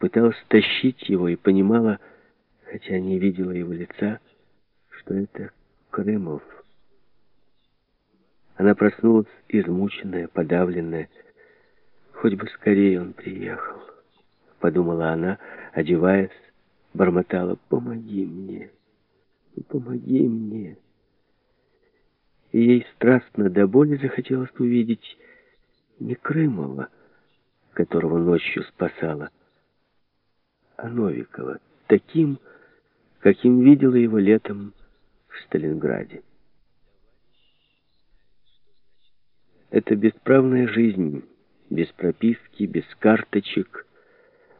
пыталась тащить его и понимала, хотя не видела его лица, что это Крымов. Она проснулась измученная, подавленная. Хоть бы скорее он приехал, подумала она, одеваясь, бормотала «Помоги мне, помоги мне». И ей страстно до боли захотелось увидеть не Крымова, которого ночью спасала, Новикова, таким, каким видела его летом в Сталинграде. Это бесправная жизнь, без прописки, без карточек,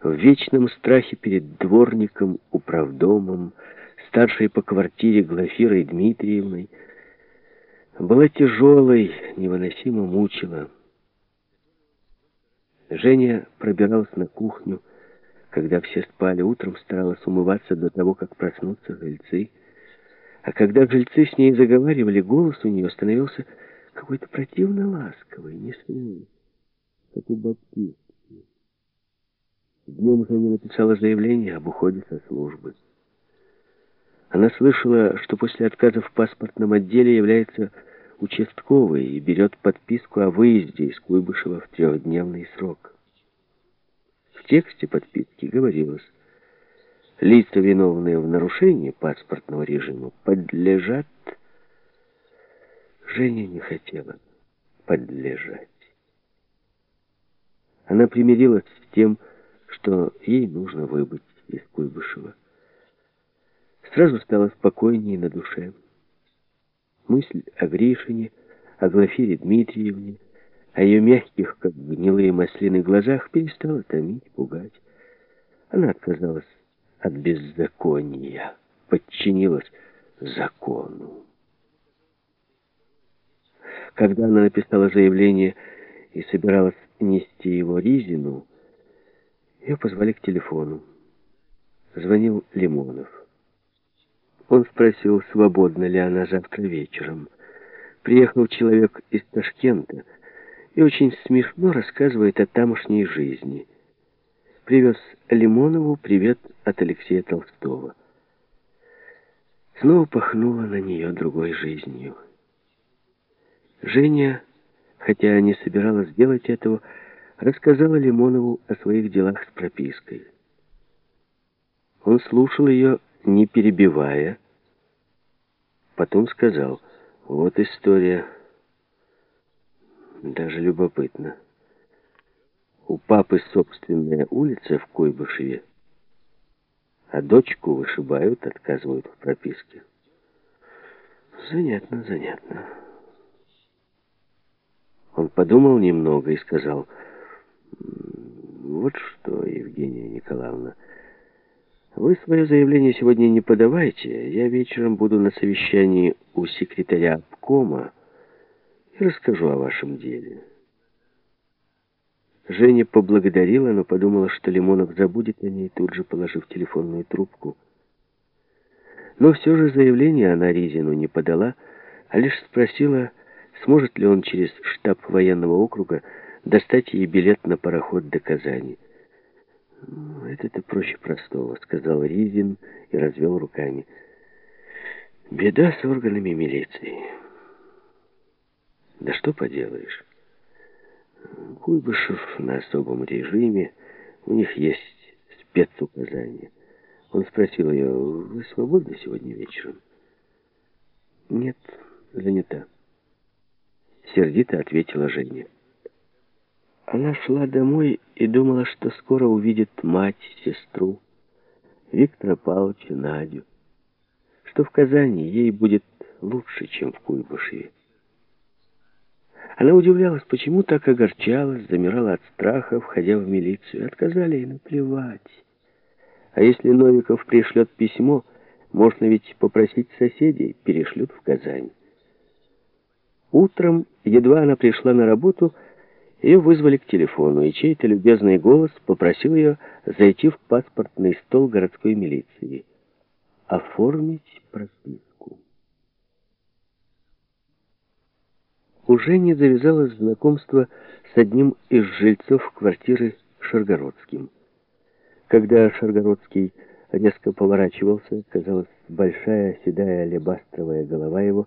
в вечном страхе перед дворником, управдомом, старшей по квартире Глафирой Дмитриевной, была тяжелой, невыносимо мучила. Женя пробиралась на кухню, когда все спали. Утром старалась умываться до того, как проснутся жильцы. А когда жильцы с ней заговаривали, голос у нее становился какой-то противно ласковый, не смелый, как у бабки. Днем Женя написала заявление об уходе со службы. Она слышала, что после отказа в паспортном отделе является участковый и берет подписку о выезде из Куйбышева в трехдневный срок. В тексте подписки говорилось, лица, виновные в нарушении паспортного режима, подлежат... Женя не хотела подлежать. Она примирилась с тем, что ей нужно выбыть из Куйбышева. Сразу стало спокойнее на душе. Мысль о Гришине, о Глафире Дмитриевне, о ее мягких, как гнилые маслины, глазах перестала томить, пугать. Она отказалась от беззакония, подчинилась закону. Когда она написала заявление и собиралась нести его Ризину, ее позвали к телефону. Звонил Лимонов. Он спросил, свободна ли она завтра вечером. Приехал человек из Ташкента и очень смешно рассказывает о тамошней жизни. Привез Лимонову привет от Алексея Толстого. Снова пахнуло на нее другой жизнью. Женя, хотя не собиралась делать этого, рассказала Лимонову о своих делах с пропиской. Он слушал ее не перебивая. Потом сказал, вот история, даже любопытно. У папы собственная улица в Койбышеве, а дочку вышибают, отказывают в прописке. Занятно, занятно. Он подумал немного и сказал, вот что, Евгения Николаевна, вы свое заявление сегодня не подавайте. Я вечером буду на совещании у секретаря обкома расскажу о вашем деле. Женя поблагодарила, но подумала, что Лимонов забудет о ней, тут же положив телефонную трубку. Но все же заявление она Ризину не подала, а лишь спросила, сможет ли он через штаб военного округа достать ей билет на пароход до Казани. «Это-то проще простого», — сказал Ризин и развел руками. «Беда с органами милиции». «Да что поделаешь. Куйбышев на особом режиме, у них есть спецуказания». Он спросил ее, «Вы свободны сегодня вечером?» «Нет, занята», — сердито ответила Женя. Она шла домой и думала, что скоро увидит мать, сестру, Виктора Павловича, Надю, что в Казани ей будет лучше, чем в Куйбышеве. Она удивлялась, почему так огорчалась, замирала от страха, входя в милицию. Отказали ей наплевать. А если Новиков пришлет письмо, можно ведь попросить соседей, перешлют в Казань. Утром, едва она пришла на работу, ее вызвали к телефону, и чей-то любезный голос попросил ее зайти в паспортный стол городской милиции. Оформить прописку. Уже не завязалось знакомство с одним из жильцов квартиры Шаргородским. Когда Шаргородский резко поворачивался, казалось, большая седая алебастровая голова его